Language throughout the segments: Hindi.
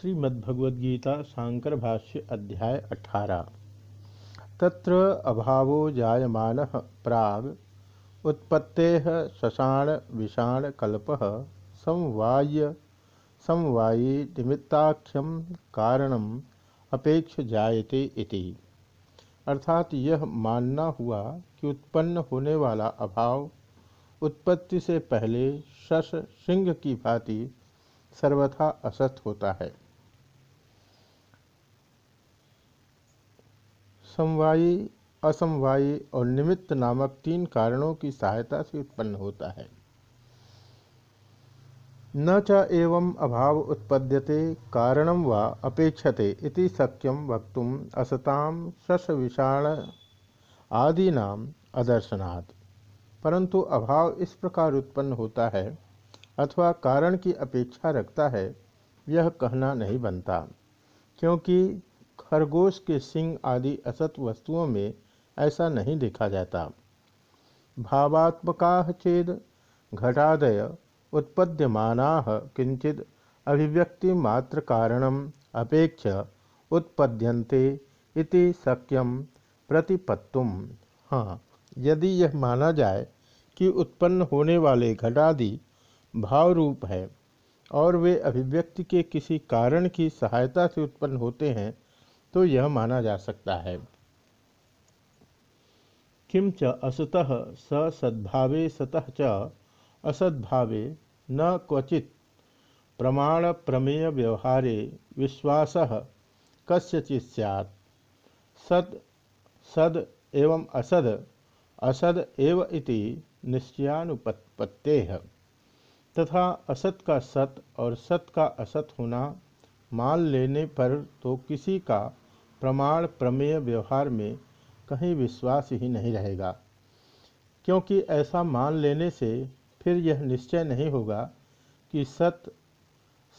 श्रीमद्भगवद्गीता शांकर भाष्य अध्याय अठारह। तत्र अभावो जायमानः प्राग, उत्पत्ते शशाण विषाण कल्पः समवाय समवायी निमित्ताख्यम कारणम अपेक्ष जायते इति। अर्थात यह मानना हुआ कि उत्पन्न होने वाला अभाव, उत्पत्ति से पहले शश, सिंह की भांति सर्वथा असत होता है। समवायी, असमवायी और निमित्त नामक तीन कारणों की सहायता से उत्पन्न होता है। न च एवं अभाव उत्पद्यते कारणम व अपेक्षते इति असताम शश विषाण आदीनाम अदर्शनात्। परंतु अभाव इस प्रकार उत्पन्न होता है अथवा कारण की अपेक्षा रखता है, यह कहना नहीं बनता, क्योंकि खरगोश के सिंह आदि असत वस्तुओं में ऐसा नहीं देखा जाता। भावात्मका चेद घटादय उत्पद्यमाना किंचित अभिव्यक्ति मात्र कारणम अपेक्ष उत्पद्यन्ते इति शक्यम प्रतिपत्तुम। हाँ यदि यह माना जाए कि उत्पन्न होने वाले घटादि भाव रूप है और वे अभिव्यक्ति के किसी कारण की सहायता से उत्पन्न होते हैं तो यह माना जा सकता है। किम च स सद्भावे सतः च, असद्भावे न क्वचित प्रमाण प्रमेय व्यवहारे विश्वास कस्यचित सैत्, सद सद एवं असद असद एव इति निश्चयानुपत्ते। तथा असत का सत और सत का असत होना मान लेने पर तो किसी का प्रमाण प्रमेय व्यवहार में कहीं विश्वास ही नहीं रहेगा। क्योंकि ऐसा मान लेने से फिर यह निश्चय नहीं होगा कि सत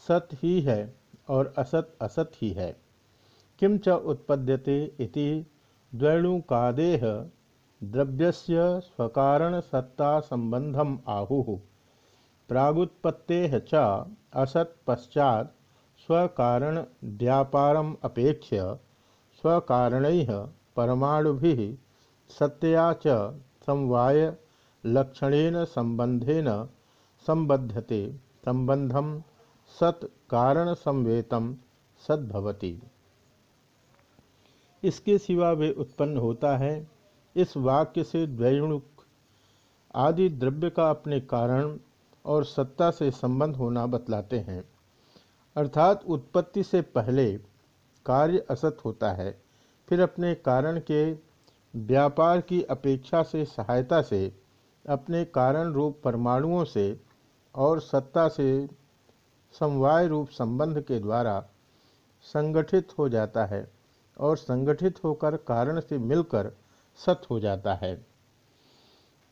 सत ही है और असत असत ही है। किम च उत्पद्यते इति द्वैणुकादेह द्रव्यस्य स्वकारण सत्ता संबंधम आहु। प्रागुत्पत्ते च असत पश्चात स्वकारण व्यापारम अपेक्ष्य स्वकारण परमाणु सत्या च समवाय लक्षणेन संबंधेन संबध्यते संबंधम सत कारण संवेतम सद्भवती। इसके सिवा वे उत्पन्न होता है। इस वाक्य से द्वैणुक आदि द्रव्य का अपने कारण और सत्ता से संबंध होना बतलाते हैं। अर्थात उत्पत्ति से पहले कार्य असत होता है, फिर अपने कारण के व्यापार की अपेक्षा से, सहायता से, अपने कारण रूप परमाणुओं से और सत्ता से समवाय रूप संबंध के द्वारा संगठित हो जाता है और संगठित होकर कारण से मिलकर सत हो जाता है।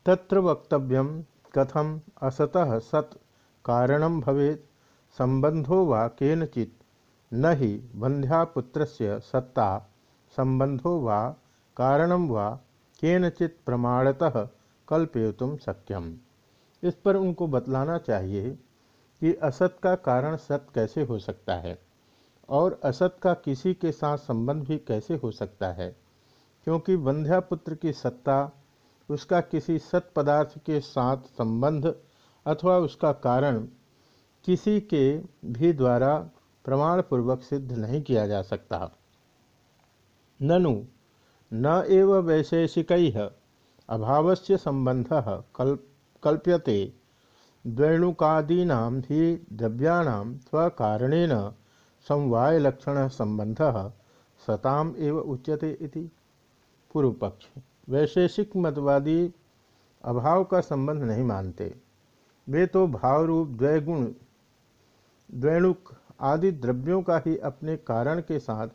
तत्र वक्तव्यम कथम असतः सत कारण भवेत, संबंधो वा केनचित। न ही बंध्यापुत्र सत्ता संबंधो वा कारणम वा केनचित प्रमाणतः कल्पयुतुम सक्यम इस पर उनको बतलाना चाहिए कि असत का कारण सत कैसे हो सकता है और असत का किसी के साथ संबंध भी कैसे हो सकता है, क्योंकि बंध्यापुत्र की सत्ता उसका किसी सत पदार्थ के साथ संबंध अथवा उसका कारण किसी के भी द्वारा प्रमाण पूर्वक सिद्ध नहीं किया जा सकता। ननु न एव वैशेषिक अभाव से संबंध कल, कल्प्यते। द्वैणुकादीना ही द्रव्याण स्वकारणेन समवायलक्षण संबंध सताम एव उच्यते इति। पूर्व पक्ष वैशेषिक मतवादी अभाव का संबंध नहीं मानते। वे तो भाव रूप द्वैगुण द्वैणुक आदि द्रव्यों का ही अपने कारण के साथ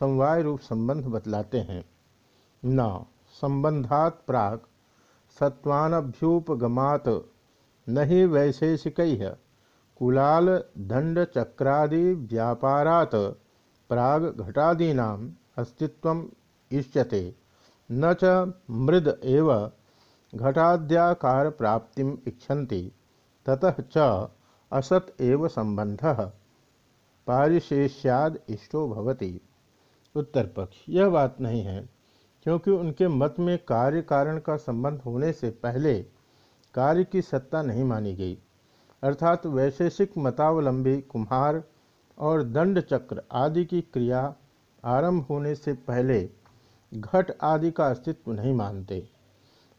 समवाय रूप संबंध बतलाते हैं। न, संबंधात प्राक सत्वानभ्युपगमात नहीं वैशेषिक, कुलाल दंड चक्रादि, व्यापारात, प्राग घटादीना अस्तित्व इष्यते। न च मृद एव घटाद्याकार प्राप्ति इच्छन्ति, ततः च असत एव संबंध पारिशेष्याद इष्टो भवति। उत्तर पक्ष यह बात नहीं है, क्योंकि उनके मत में कार्य कारण का संबंध होने से पहले कार्य की सत्ता नहीं मानी गई। अर्थात वैशेषिक मतावलंबी, कुम्हार और दंड चक्र आदि की क्रिया आरंभ होने से पहले घट आदि का अस्तित्व नहीं मानते।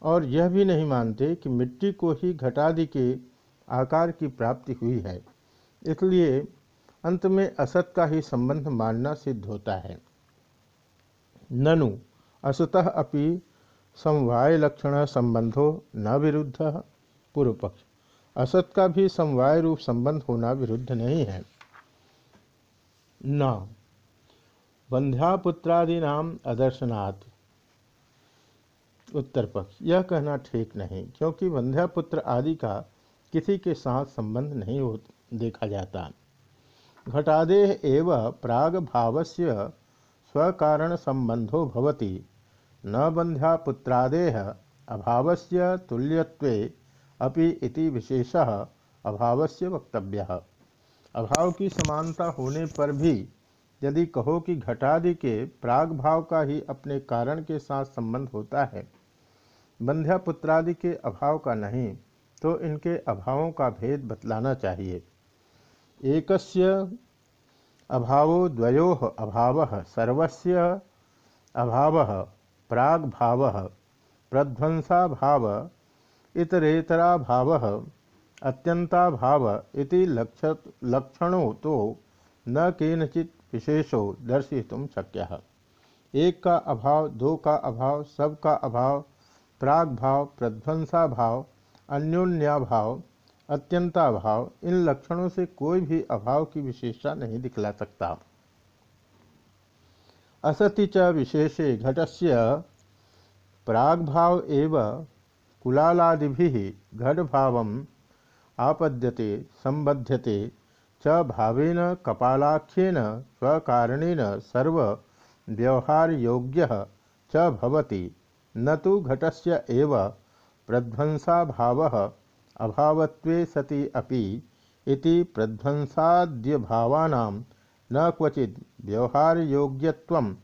और यह भी नहीं मानते कि मिट्टी को ही घटादि के आकार की प्राप्ति हुई है। इसलिए अंत में असत का ही संबंध मानना सिद्ध होता है। ननु, असतः अपि समवाय लक्षण संबंधो न विरुद्ध पूर्व पक्ष असत का भी समवाय रूप संबंध होना विरुद्ध नहीं है। न नाम अदर्शनात्। उत्तर पक्ष यह कहना ठीक नहीं, क्योंकि वंध्यापुत्र आदि का किसी के साथ संबंध नहीं हो, देखा जाता। घटादेह एव प्राग भावस्य स्वकारण संबंधो भवति। न बंध्यापुत्रादेह अभावस्य तुल्यत्वे अपि इति विशेषः अभावस्य वक्तव्य। अभाव की समानता होने पर भी यदि कहो कि घटादि के प्राग भाव का ही अपने कारण के साथ संबंध होता है बंध्या पुत्रादि के अभाव का नहीं तो इनके अभावों का भेद बतलाना चाहिए। एकस्य अभावो द्वयो अभाव, सर्वस्य अभाव इतरेतरा भाव अत्यंता भाव इति लक्षणों तो न केनचित विशेषो दर्शितुम शक्य। एक का अभाव, दो का अभाव, सब का अभाव प्राग भाव प्रध्वंसा भाव अन्योन्या भाव अत्यंता भाव इन लक्षणों से कोई भी अभाव की विशेषता नहीं दिखला सकता। असति च विशेषे घटस्य प्रागभाव एव कुलालादि घट भाव आपद्यते, संबध्यते च भावेन कपालाख्येन स्वकारणेन सर्व व्यवहार योग्य च भवति। न तो घटस्य एव प्रध्वंसा भाव अभावत्वे सति अपि इति प्रध्वंसाद्य भावानां न क्वचित् व्यवहार योग्यत्वं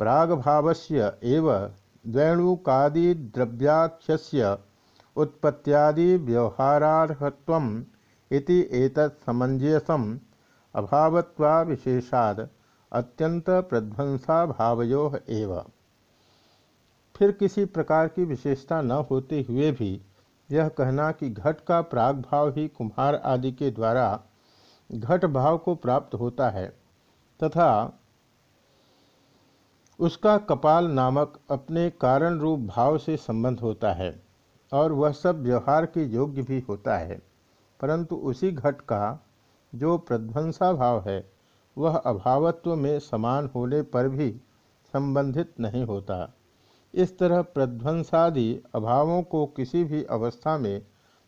प्रागभावस्य एव द्वैणुकादिद्रव्याख्यस्य उत्पत्त्यादि व्यवहारार्हत्वम् इति एतत् समंजसम अभावत्वा विशेषाद अत्यंत एव। फिर किसी प्रकार की विशेषता न होते हुए भी यह कहना कि घट का प्राग भाव ही कुम्हार आदि के द्वारा घट भाव को प्राप्त होता है, तथा उसका कपाल नामक अपने कारण रूप भाव से संबंध होता है, और वह सब व्यवहार के योग्य भी होता है, परंतु उसी घट का जो प्रध्वंसा भाव है, वह अभावत्व में समान होने पर भी संबंधित नहीं होता। इस तरह प्रध्वंसादि अभावों को किसी भी अवस्था में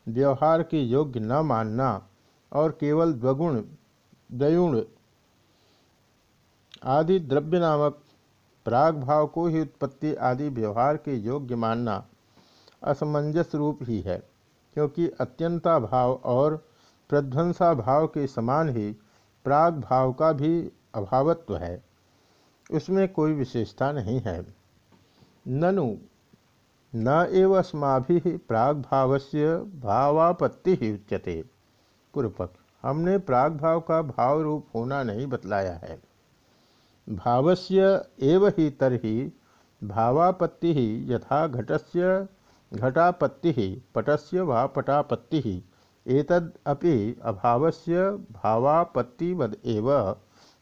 व्यवहार के योग्य न मानना और केवल द्वगुण दयुण आदि द्रव्य नामक प्राग भाव को ही उत्पत्ति आदि व्यवहार के योग्य मानना असमंजस रूप ही है, क्योंकि अत्यंता भाव और प्रध्वंसा भाव के समान ही प्राग भाव का भी अभावत्व है। उसमें कोई विशेषता नहीं है। ननु। न एव अस्माभि प्राग भाव से भावापत्ति ही उच्यते। पूर्वक हमने प्राग भाव का भाव रूप होना नहीं बतलाया है। भावस्य एव ही तरही भावापत्ति ही यथा घटस्य घटापत्ति ही पटस्य वा पटापत्ति ही एतदपि अभावस्य भावापत्तिवद एव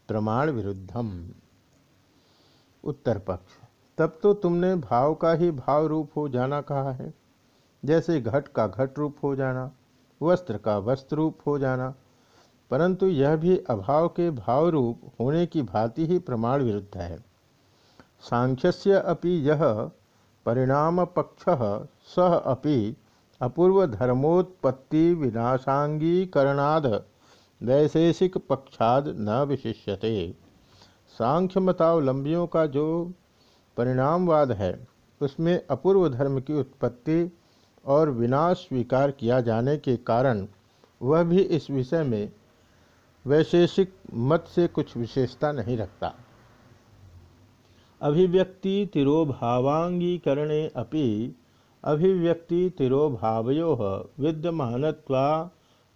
प्रमाण विरुद्धम उत्तर पक्ष तब तो तुमने भाव का ही भाव रूप हो जाना कहा है। जैसे घट का घट रूप हो जाना, वस्त्र का वस्त्र रूप हो जाना, परंतु यह भी अभाव के भाव रूप होने की भांति ही प्रमाण विरुद्ध है। सांख्यस्य अपि यह परिणाम पक्ष सह अपि अपूर्व धर्मोत्पत्ति विनाशांगीकरणाद वैशेषिक पक्षाद न विशिष्यते। सांख्य मतावलंबियों का जो परिणामवाद है, उसमें अपूर्व धर्म की उत्पत्ति और विनाश स्वीकार किया जाने के कारण वह भी इस विषय में वैशेषिक मत से कुछ विशेषता नहीं रखता। अभिव्यक्ति तिरोभावांगीकरणे अपि अभिव्यक्ति तिरोभावयो विद्यमानत्वा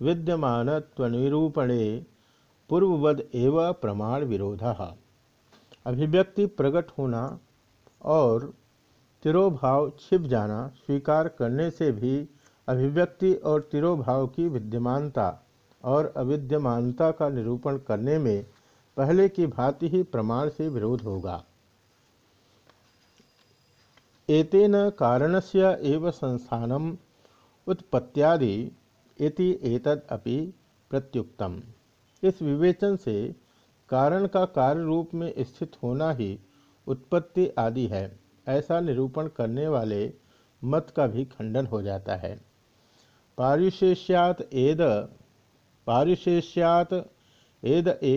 विद्यमानत्वनिरूपणे पूर्ववद एव प्रमाण विरोध अभिव्यक्ति प्रकट होना और तिरोभाव छिप जाना स्वीकार करने से भी अभिव्यक्ति और तिरोभाव की विद्यमानता और अविद्यमानता का निरूपण करने में पहले की भांति ही प्रमाण से विरोध होगा। एतेन कारणस्य एव संस्थानम उत्पत्त्यादि इति एतद अपि प्रत्युक्तम। इस विवेचन से कारण का कार्य रूप में स्थित होना ही उत्पत्ति आदि है, ऐसा निरूपण करने वाले मत का भी खंडन हो जाता है। पारिशेष्यात एद पारिशेष्यात एद ए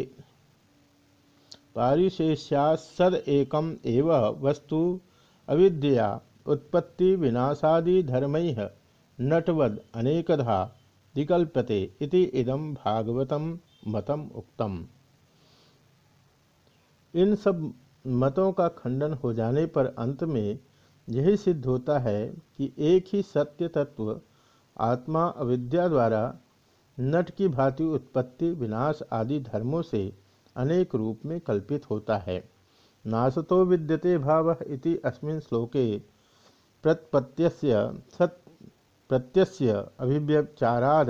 पारिशेष्यात सद एकम एव वस्तु अविद्या उत्पत्ति विनाशादि धर्म नटवद अनेकधा विकल्पते इति इदम भागवतम मतम उक्तम। इन सब मतों का खंडन हो जाने पर अंत में यही सिद्ध होता है कि एक ही सत्य तत्व आत्मा अविद्या द्वारा नट की भांति उत्पत्ति, विनाश आदि धर्मों से अनेक रूप में कल्पित होता है। नासतो विद्यते भाव इति अस्मिन् श्लोके प्रत्यस्य सत् प्रत्यस्य अभिव्यचाराद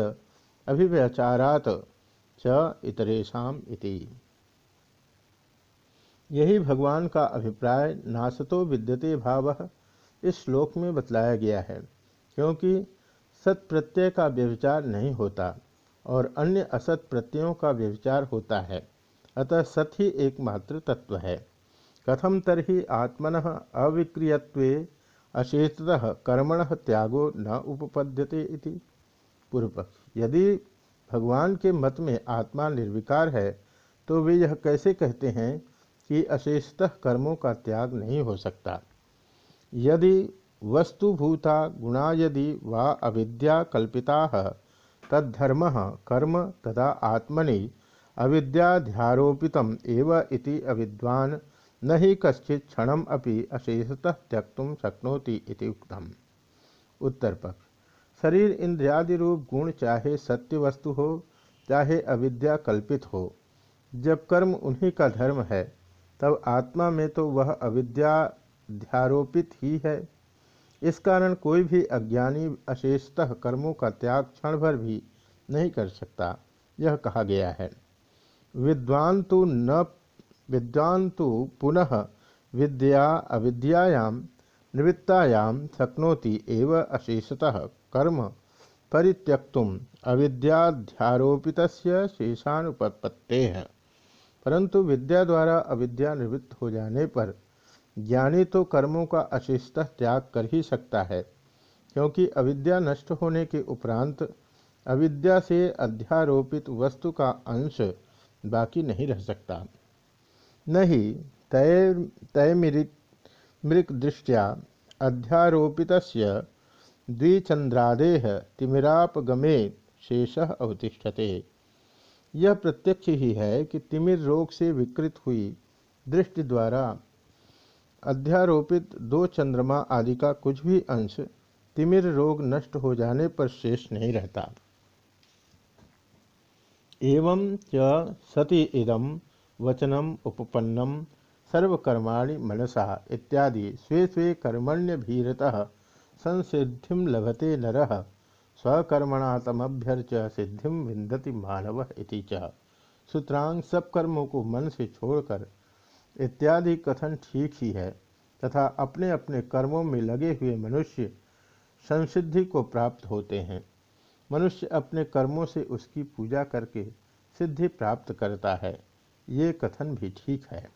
अभिव्यचारात च इतरेशम इति। यही भगवान का अभिप्राय नासतो विद्यते भाव इस श्लोक में बतलाया गया है, क्योंकि सत प्रत्यय का व्यविचार नहीं होता और अन्य असत प्रत्ययों का व्यविचार होता है। अतः सत ही एकमात्र तत्व है। कथम तरी आत्मन अविक्रियत्वे अशेषतः कर्मण त्यागो न उपपद्यते इति। पूर्वपक्ष यदि भगवान के मत में आत्मा निर्विकार है तो वे यह कैसे कहते हैं कि अशेषतः कर्मों का त्याग नहीं हो सकता। यदि वस्तुभूता गुणा यदि वा अविद्या कल्पिता, तद्धर्म कर्म तदा आत्मनि अविद्याध्यारोपित इति अविद्वान, न ही कश्चित क्षण अपि अशेषतः त्यक्त शक्नोति इति उक्तम। उत्तर शरीर इंद्रियादि रूप गुण चाहे सत्य वस्तु हो, चाहे अविद्या कल्पित हो, जब कर्म उन्हीं का धर्म है तब आत्मा में तो वह अविद्याध्यारोपित ही है। इस कारण कोई भी अज्ञानी अशेषतः कर्मों का त्याग क्षण भर भी नहीं कर सकता, यह कहा गया है। विद्वान तो न विद्वान तो पुनः विद्या अविद्यायां निवृत्तायां शक्नोति एव अशेषतः कर्म परित्यक्तुम अविद्याध्यारोपित शेषानुपत्ते है परंतु विद्या द्वारा अविद्या निवृत्त हो जाने पर ज्ञानी तो कर्मों का अशेषतः त्याग कर ही सकता है, क्योंकि अविद्या नष्ट होने के उपरांत अविद्या से अध्यारोपित वस्तु का अंश बाकी नहीं रह सकता। नहीं, तय तयमृक दृष्टिया अध्यारोपित द्विचंद्रादेह तिमिरापगमे शेष अवतिष्ठते। यह प्रत्यक्ष ही है कि तिमिर रोग से विकृत हुई दृष्टि द्वारा अध्यारोपित दो चंद्रमा आदि का कुछ भी अंश तिमिर रोग नष्ट हो जाने पर शेष नहीं रहता। एवं च सति इदम वचनम उपपन्नम सर्वकर्माणि मनसा इत्यादि स्वे स्वे कर्मण्य भीरतः संसिद्धि लभते नर। स्वकर्मणा तमभ्यर्च सिद्धि विंदति मानव इति च। सूत्रांग सब कर्मों को मन से छोड़कर इत्यादि कथन ठीक ही है, तथा अपने अपने कर्मों में लगे हुए मनुष्य संसिद्धि को प्राप्त होते हैं। मनुष्य अपने कर्मों से उसकी पूजा करके सिद्धि प्राप्त करता है। ये कथन भी ठीक है।